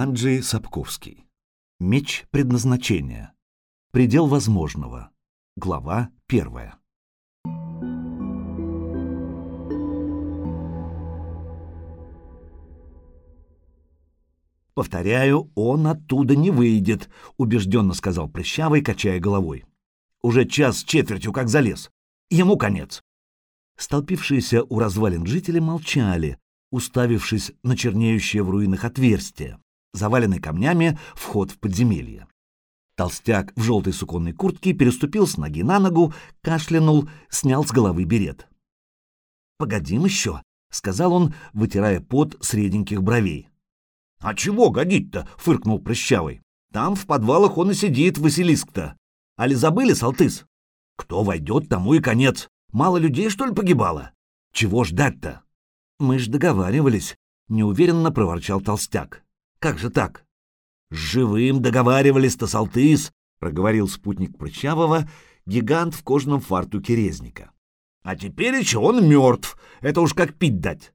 Анджей Сапковский. Меч предназначения. Предел возможного. Глава первая. «Повторяю, он оттуда не выйдет», — убежденно сказал Прыщавый, качая головой. «Уже час с четвертью как залез. Ему конец». Столпившиеся у развалин жители молчали, уставившись на чернеющее в руинах отверстие, заваленный камнями вход в подземелье. Толстяк в желтой суконной куртке переступил с ноги на ногу, кашлянул, снял с головы берет. «Погодим еще», — сказал он, вытирая пот с бровей. «А чего годить-то?» — фыркнул Прыщавый. «Там в подвалах он и сидит, Василиск-то. Али забыли, Салтыс? Кто войдет, тому и конец. Мало людей, что ли, погибало? Чего ждать-то?» «Мы ж договаривались», — неуверенно проворчал Толстяк. «Как же так?» «С живым договаривались-то, Салтыс», — проговорил спутник Прыщавого, гигант в кожаном фартуке резника. «А теперь еще он мертв. Это уж как пить дать.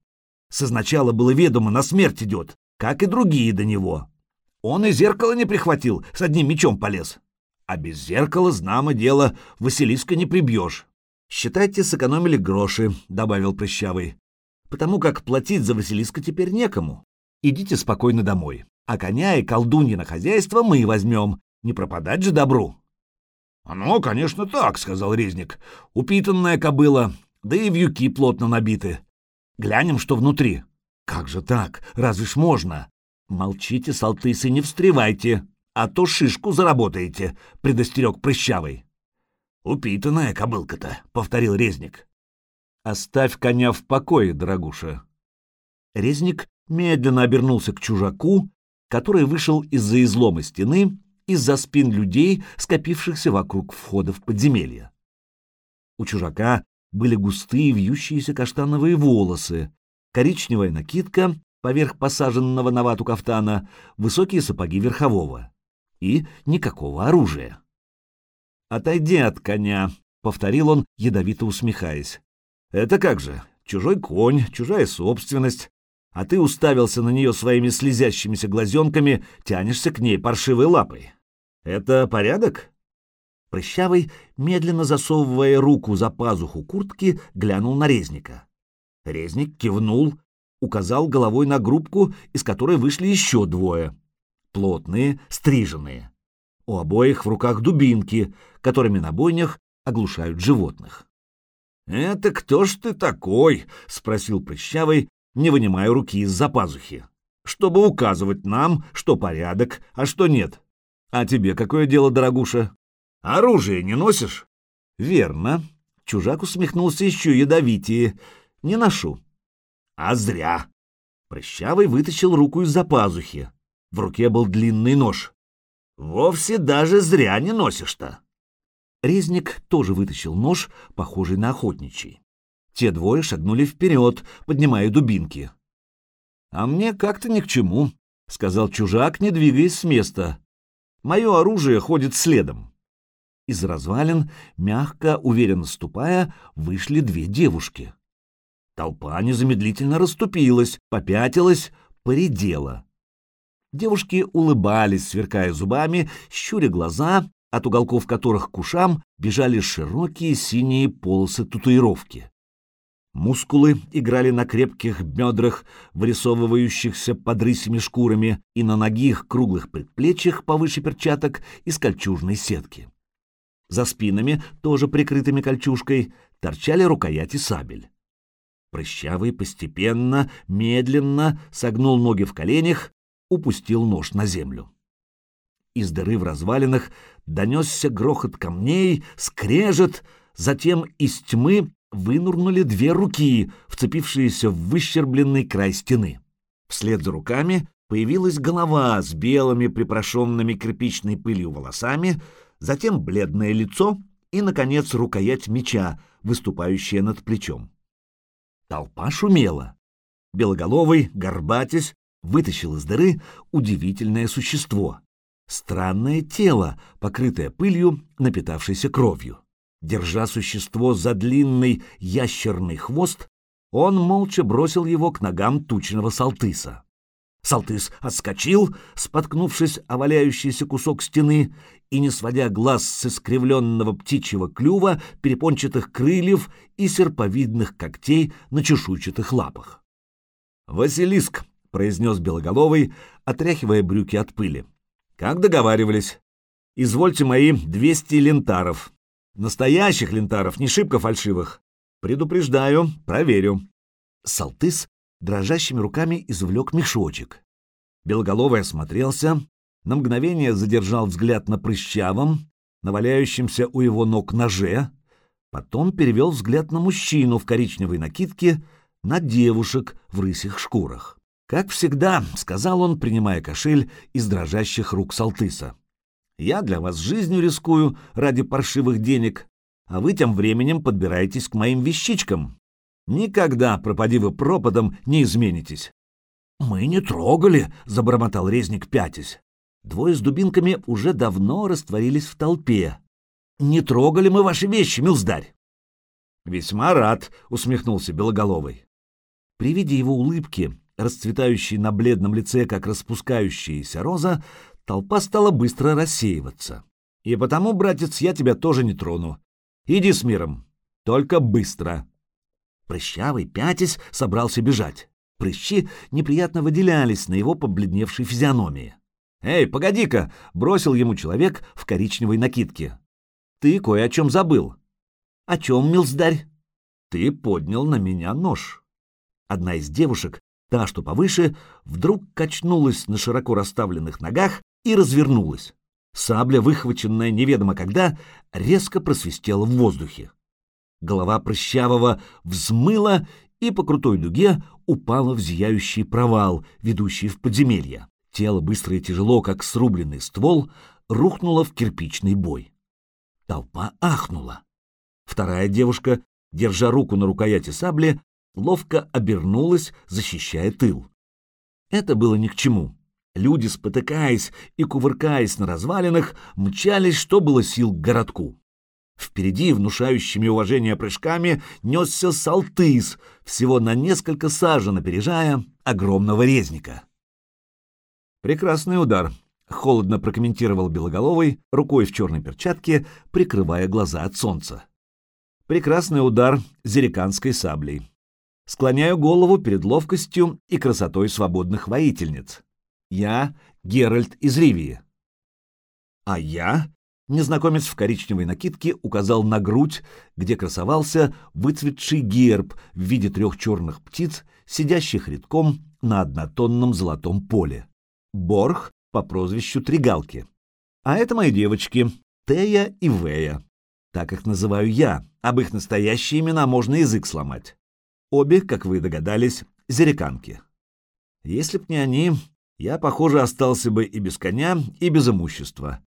Созначало было ведомо, на смерть идет, как и другие до него. Он и зеркало не прихватил, с одним мечом полез. А без зеркала, знамо дело, Василиска не прибьешь. «Считайте, сэкономили гроши», — добавил Прыщавый. «Потому как платить за Василиска теперь некому. Идите спокойно домой. А коня и колдунья на хозяйство мы возьмем. Не пропадать же добру». «Оно, конечно, так», — сказал Резник. «Упитанная кобыла, да и вьюки плотно набиты. Глянем, что внутри». «Как же так? Разве ж можно?» «Молчите, салтысы, не встревайте, а то шишку заработаете», — предостерег Прыщавый. «Упитанная кобылка-то», — повторил Резник. «Оставь коня в покое, дорогуша». Резник медленно обернулся к чужаку, который вышел из-за излома стены, из-за спин людей, скопившихся вокруг входа в подземелье. У чужака были густые вьющиеся каштановые волосы, коричневая накидка поверх посаженного на вату кафтана, высокие сапоги верхового и никакого оружия. «Отойди от коня», — повторил он, ядовито усмехаясь. «Это как же? Чужой конь, чужая собственность, а ты уставился на нее своими слезящимися глазенками, тянешься к ней паршивой лапой. Это порядок?» Прыщавый, медленно засовывая руку за пазуху куртки, глянул на резника. Резник кивнул, указал головой на группку, из которой вышли еще двое. Плотные, стриженные. У обоих в руках дубинки, которыми на бойнях оглушают животных. «Это кто ж ты такой?» — спросил Прыщавый, не вынимая руки из-за пазухи. «Чтобы указывать нам, что порядок, а что нет. А тебе какое дело, дорогуша? Оружие не носишь?» «Верно». Чужак усмехнулся еще ядовитее. Не ношу. А зря. Прыщавый вытащил руку из-за пазухи. В руке был длинный нож. Вовсе даже зря не носишь-то. Резник тоже вытащил нож, похожий на охотничий. Те двое шагнули вперед, поднимая дубинки. «А мне как-то ни к чему», — сказал чужак, не двигаясь с места. «Мое оружие ходит следом». Из развалин, мягко, уверенно ступая, вышли две девушки. Толпа незамедлительно расступилась, попятилась, поредела. Девушки улыбались, сверкая зубами, щуря глаза, от уголков которых к ушам бежали широкие синие полосы татуировки. Мускулы играли на крепких бедрах, вырисовывающихся под рысями шкурами, и на ногих круглых предплечьях повыше перчаток из кольчужной сетки. За спинами, тоже прикрытыми кольчужкой, торчали рукояти сабель. Прыщавый постепенно, медленно согнул ноги в коленях, упустил нож на землю. Из дыры в развалинах донесся грохот камней, скрежет, затем из тьмы вынурнули две руки, вцепившиеся в выщербленный край стены. Вслед за руками появилась голова с белыми припорошенными кирпичной пылью волосами, затем бледное лицо и, наконец, рукоять меча, выступающая над плечом. Толпа шумела. Белоголовый, горбатясь, вытащил из дыры удивительное существо. Странное тело, покрытое пылью, напитавшееся кровью. Держа существо за длинный ящерный хвост, он молча бросил его к ногам тучного салтыса. Салтыс отскочил, споткнувшись о валяющийся кусок стены, и, не сводя глаз с искривленного птичьего клюва, перепончатых крыльев и серповидных когтей на чешуйчатых лапах. «Василиск!» — произнес Белоголовый, отряхивая брюки от пыли. «Как договаривались. Извольте мои двести лентаров. Настоящих лентаров, не шибко фальшивых. Предупреждаю, проверю». Салтыс дрожащими руками извлек мешочек. Белоголовый осмотрелся, на мгновение задержал взгляд на прыщавом, на валяющемся у его ног ноже, потом перевел взгляд на мужчину в коричневой накидке, на девушек в рысих шкурах. «Как всегда», — сказал он, принимая кошель из дрожащих рук Салтыса. «Я для вас жизнью рискую ради паршивых денег, а вы тем временем подбираетесь к моим вещичкам. Никогда, пропади вы пропадом, не изменитесь». «Мы не трогали», — забормотал резник пятясь. Двое с дубинками уже давно растворились в толпе. «Не трогали мы ваши вещи, милздарь!» «Весьма рад», — усмехнулся Белоголовый. При виде его улыбки, расцветающей на бледном лице, как распускающаяся роза, толпа стала быстро рассеиваться. «И потому, братец, я тебя тоже не трону. Иди с миром, только быстро!» Прыщавый, пятясь, собрался бежать. Прыщи неприятно выделялись на его побледневшей физиономии. «Эй, погоди-ка!» — бросил ему человек в коричневой накидке. «Ты кое о чем забыл». «О чем, милздарь?» «Ты поднял на меня нож». Одна из девушек, та, что повыше, вдруг качнулась на широко расставленных ногах и развернулась. Сабля, выхваченная неведомо когда, резко просвистела в воздухе. Голова прыщавого взмыла и по крутой дуге упала в зияющий провал, ведущий в подземелье. Тело, быстро и тяжело, как срубленный ствол, рухнуло в кирпичный бой. Толпа ахнула. Вторая девушка, держа руку на рукояти сабли, ловко обернулась, защищая тыл. Это было ни к чему. Люди, спотыкаясь и кувыркаясь на развалинах, мчались, что было сил к городку. Впереди, внушающими уважение прыжками, несся Салтыс, всего на несколько сажен опережая огромного резника. «Прекрасный удар», — холодно прокомментировал Белоголовый, рукой в черной перчатке, прикрывая глаза от солнца. «Прекрасный удар зериканской саблей. Склоняю голову перед ловкостью и красотой свободных воительниц. Я Геральт из Ривии». «А я?» — незнакомец в коричневой накидке указал на грудь, где красовался выцветший герб в виде трех черных птиц, сидящих редком на однотонном золотом поле. Борх по прозвищу Тригалки. А это мои девочки, Тея и Вея. Так их называю я, об их настоящие имена можно язык сломать. Обе, как вы догадались, зереканки. Если б не они, я, похоже, остался бы и без коня, и без имущества.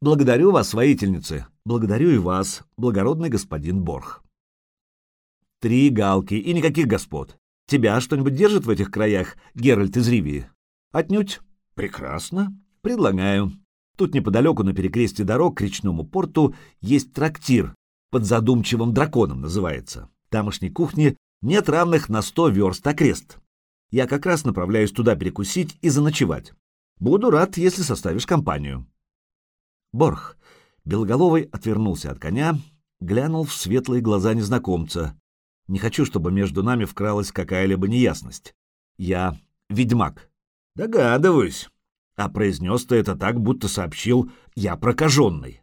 Благодарю вас, воительницы, благодарю и вас, благородный господин Борх. Три галки и никаких господ. Тебя что-нибудь держит в этих краях, Геральт из Ривии? Отнюдь. Прекрасно. Предлагаю. Тут неподалеку на перекрестье дорог к речному порту есть трактир, под задумчивым драконом называется. Тамошней кухни нет равных на сто верст окрест. Я как раз направляюсь туда перекусить и заночевать. Буду рад, если составишь компанию. Борх. Белоголовый отвернулся от коня, глянул в светлые глаза незнакомца. Не хочу, чтобы между нами вкралась какая-либо неясность. Я ведьмак. Догадываюсь. А произнес ты это так, будто сообщил «я прокаженный».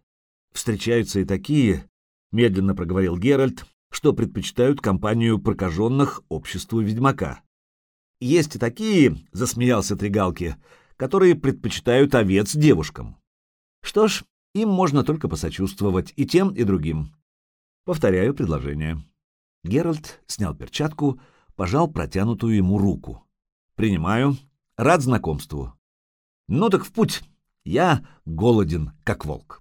Встречаются и такие, медленно проговорил Геральт, что предпочитают компанию прокаженных обществу ведьмака. Есть и такие, засмеялся Тригалки, которые предпочитают овец девушкам. Что ж, им можно только посочувствовать и тем, и другим. Повторяю предложение. Геральт снял перчатку, пожал протянутую ему руку. Принимаю, Рад знакомству. Ну так в путь. Я голоден, как волк.